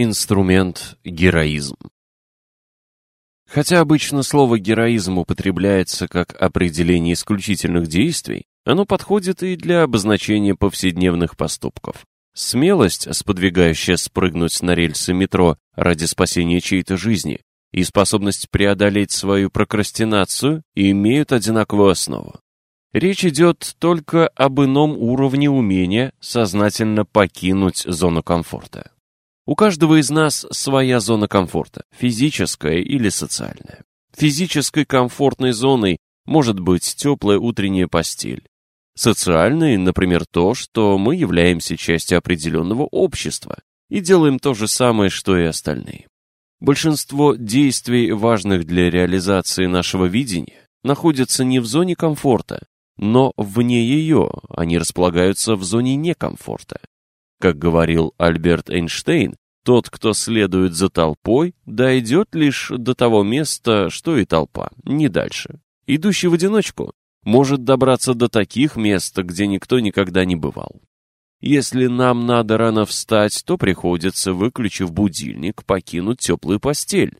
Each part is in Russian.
Инструмент героизм. Хотя обычно слово «героизм» употребляется как определение исключительных действий, оно подходит и для обозначения повседневных поступков. Смелость, сподвигающая спрыгнуть на рельсы метро ради спасения чьей-то жизни, и способность преодолеть свою прокрастинацию имеют одинаковую основу. Речь идет только об ином уровне умения сознательно покинуть зону комфорта. У каждого из нас своя зона комфорта, физическая или социальная. Физической комфортной зоной может быть теплая утренняя постель. Социальной, например, то, что мы являемся частью определенного общества и делаем то же самое, что и остальные. Большинство действий, важных для реализации нашего видения, находятся не в зоне комфорта, но вне ее, они располагаются в зоне некомфорта. Как говорил Альберт Эйнштейн, тот, кто следует за толпой, дойдет лишь до того места, что и толпа, не дальше. Идущий в одиночку может добраться до таких мест, где никто никогда не бывал. Если нам надо рано встать, то приходится, выключив будильник, покинуть теплую постель.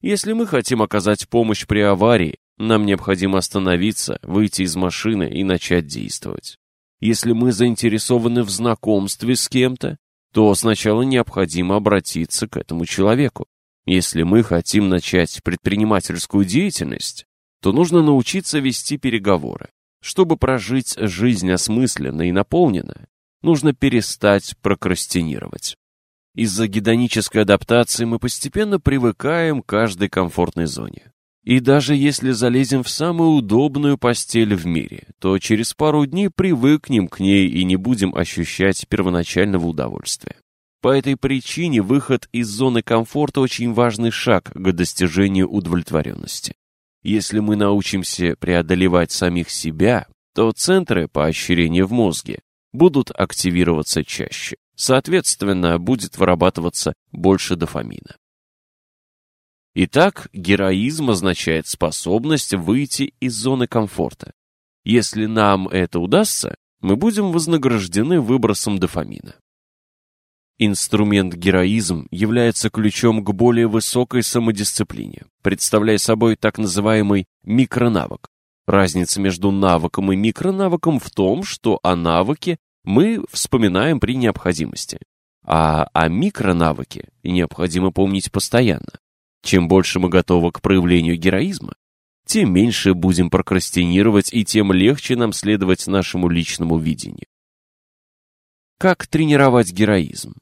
Если мы хотим оказать помощь при аварии, нам необходимо остановиться, выйти из машины и начать действовать. Если мы заинтересованы в знакомстве с кем-то, то сначала необходимо обратиться к этому человеку. Если мы хотим начать предпринимательскую деятельность, то нужно научиться вести переговоры. Чтобы прожить жизнь осмысленно и наполненно, нужно перестать прокрастинировать. Из-за гедонической адаптации мы постепенно привыкаем к каждой комфортной зоне. И даже если залезем в самую удобную постель в мире, то через пару дней привыкнем к ней и не будем ощущать первоначального удовольствия. По этой причине выход из зоны комфорта очень важный шаг к достижению удовлетворенности. Если мы научимся преодолевать самих себя, то центры поощрения в мозге будут активироваться чаще. Соответственно, будет вырабатываться больше дофамина. Итак, героизм означает способность выйти из зоны комфорта. Если нам это удастся, мы будем вознаграждены выбросом дофамина. Инструмент героизм является ключом к более высокой самодисциплине, представляя собой так называемый микронавык. Разница между навыком и микронавыком в том, что о навыке мы вспоминаем при необходимости, а о микронавыке необходимо помнить постоянно. Чем больше мы готовы к проявлению героизма, тем меньше будем прокрастинировать и тем легче нам следовать нашему личному видению. Как тренировать героизм?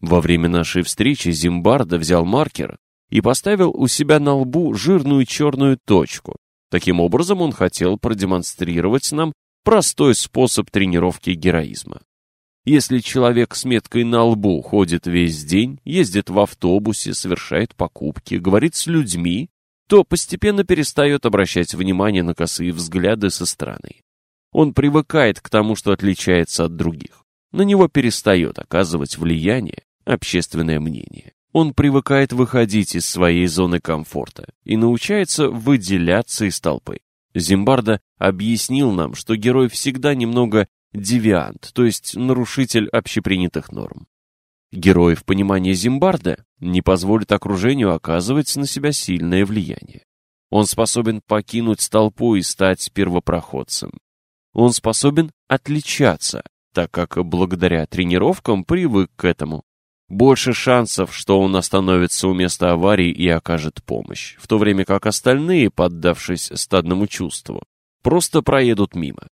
Во время нашей встречи Зимбарда взял маркер и поставил у себя на лбу жирную черную точку. Таким образом, он хотел продемонстрировать нам простой способ тренировки героизма. Если человек с меткой на лбу ходит весь день, ездит в автобусе, совершает покупки, говорит с людьми, то постепенно перестает обращать внимание на косые взгляды со стороны. Он привыкает к тому, что отличается от других. На него перестает оказывать влияние общественное мнение. Он привыкает выходить из своей зоны комфорта и научается выделяться из толпы. Зимбарда объяснил нам, что герой всегда немного девиант, то есть нарушитель общепринятых норм. Герой в понимании Зимбарда не позволит окружению оказывать на себя сильное влияние. Он способен покинуть толпу и стать первопроходцем. Он способен отличаться, так как благодаря тренировкам привык к этому. Больше шансов, что он остановится у места аварии и окажет помощь, в то время как остальные, поддавшись стадному чувству, просто проедут мимо.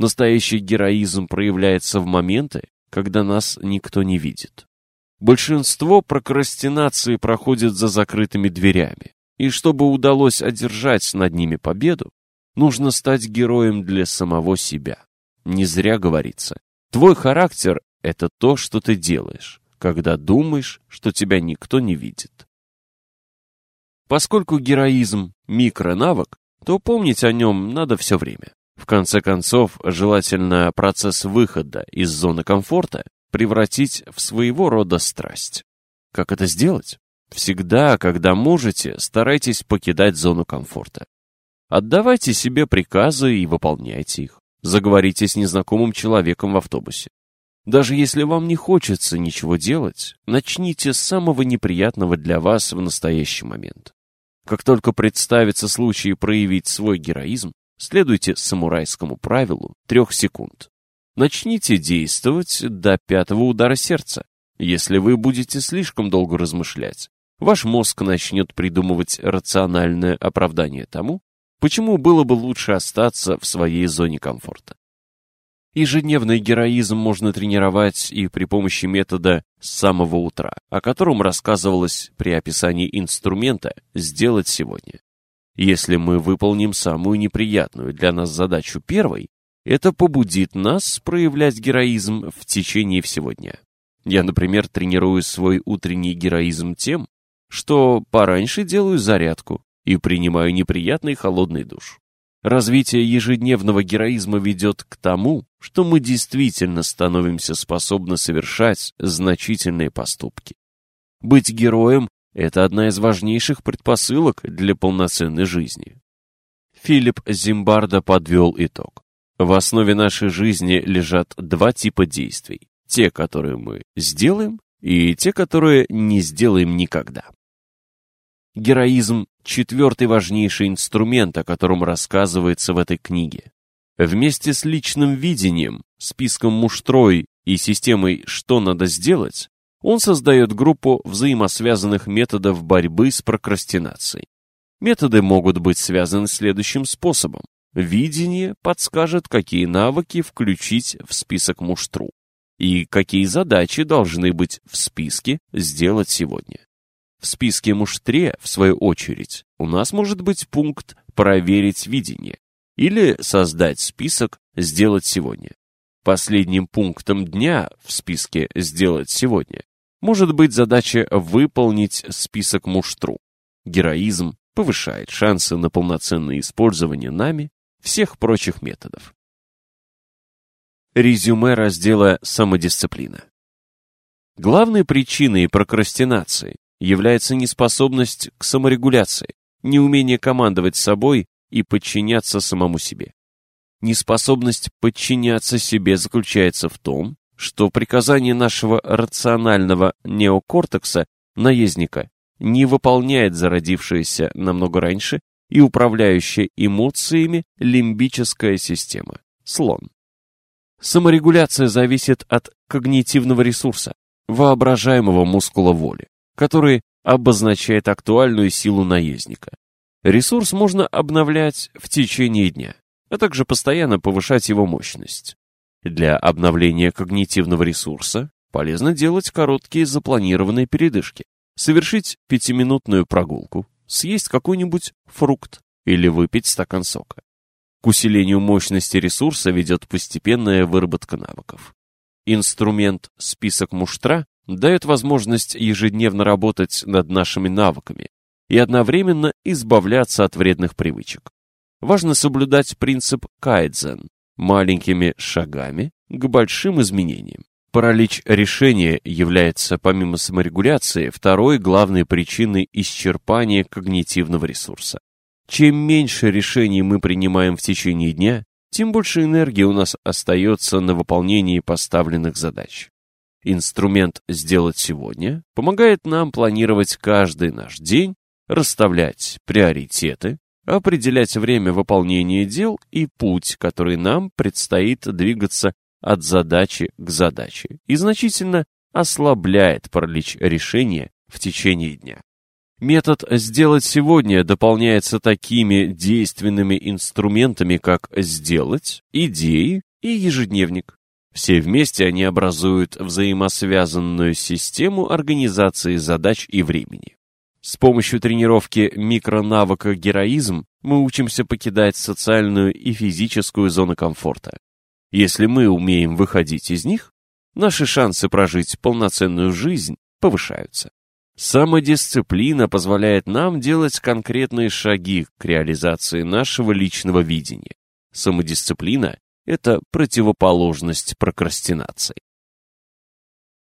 Настоящий героизм проявляется в моменты, когда нас никто не видит. Большинство прокрастинации проходит за закрытыми дверями, и чтобы удалось одержать над ними победу, нужно стать героем для самого себя. Не зря говорится, твой характер — это то, что ты делаешь, когда думаешь, что тебя никто не видит. Поскольку героизм — микронавык, то помнить о нем надо все время. В конце концов, желательно процесс выхода из зоны комфорта превратить в своего рода страсть. Как это сделать? Всегда, когда можете, старайтесь покидать зону комфорта. Отдавайте себе приказы и выполняйте их. Заговорите с незнакомым человеком в автобусе. Даже если вам не хочется ничего делать, начните с самого неприятного для вас в настоящий момент. Как только представится случай проявить свой героизм, следуйте самурайскому правилу трех секунд. Начните действовать до пятого удара сердца. Если вы будете слишком долго размышлять, ваш мозг начнет придумывать рациональное оправдание тому, почему было бы лучше остаться в своей зоне комфорта. Ежедневный героизм можно тренировать и при помощи метода с самого утра, о котором рассказывалось при описании инструмента «сделать сегодня». Если мы выполним самую неприятную для нас задачу первой, это побудит нас проявлять героизм в течение всего дня. Я, например, тренирую свой утренний героизм тем, что пораньше делаю зарядку и принимаю неприятный холодный душ. Развитие ежедневного героизма ведет к тому, что мы действительно становимся способны совершать значительные поступки. Быть героем – это одна из важнейших предпосылок для полноценной жизни. Филипп Зимбардо подвел итог. В основе нашей жизни лежат два типа действий. Те, которые мы сделаем, и те, которые не сделаем никогда. Героизм – четвертый важнейший инструмент, о котором рассказывается в этой книге. Вместе с личным видением, списком муштрой и системой «что надо сделать» он создает группу взаимосвязанных методов борьбы с прокрастинацией. Методы могут быть связаны следующим способом. Видение подскажет, какие навыки включить в список муштру и какие задачи должны быть в списке сделать сегодня. В списке муштре, в свою очередь, у нас может быть пункт «Проверить видение» или «Создать список «Сделать сегодня». Последним пунктом дня в списке «Сделать сегодня» может быть задача выполнить список муштру. Героизм повышает шансы на полноценное использование нами всех прочих методов. Резюме раздела «Самодисциплина». Главной причиной прокрастинации является неспособность к саморегуляции, неумение командовать собой и подчиняться самому себе. Неспособность подчиняться себе заключается в том, что приказание нашего рационального неокортекса, наездника, не выполняет зародившаяся намного раньше и управляющая эмоциями лимбическая система, слон. Саморегуляция зависит от когнитивного ресурса, воображаемого мускула воли который обозначает актуальную силу наездника. Ресурс можно обновлять в течение дня, а также постоянно повышать его мощность. Для обновления когнитивного ресурса полезно делать короткие запланированные передышки, совершить пятиминутную прогулку, съесть какой-нибудь фрукт или выпить стакан сока. К усилению мощности ресурса ведет постепенная выработка навыков. Инструмент «Список муштра» дает возможность ежедневно работать над нашими навыками и одновременно избавляться от вредных привычек. Важно соблюдать принцип кайдзен маленькими шагами к большим изменениям. Паралич решения является, помимо саморегуляции, второй главной причиной исчерпания когнитивного ресурса. Чем меньше решений мы принимаем в течение дня, тем больше энергии у нас остается на выполнение поставленных задач. Инструмент «Сделать сегодня» помогает нам планировать каждый наш день, расставлять приоритеты, определять время выполнения дел и путь, который нам предстоит двигаться от задачи к задаче, и значительно ослабляет паралич решения в течение дня. Метод «сделать сегодня» дополняется такими действенными инструментами, как «сделать», «идеи» и «ежедневник». Все вместе они образуют взаимосвязанную систему организации задач и времени. С помощью тренировки микронавыка героизм мы учимся покидать социальную и физическую зону комфорта. Если мы умеем выходить из них, наши шансы прожить полноценную жизнь повышаются. Самодисциплина позволяет нам делать конкретные шаги к реализации нашего личного видения. Самодисциплина это противоположность прокрастинации.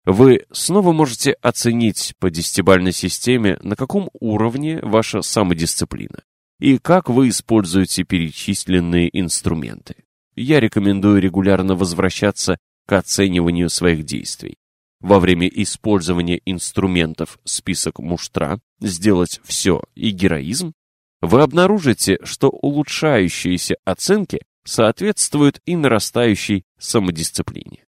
Вы снова можете оценить по десятибальной системе, на каком уровне ваша самодисциплина и как вы используете перечисленные инструменты. Я рекомендую регулярно возвращаться к оцениванию своих действий. Во время использования инструментов список муштра «Сделать все» и «Героизм» вы обнаружите, что улучшающиеся оценки соответствуют и нарастающей самодисциплине.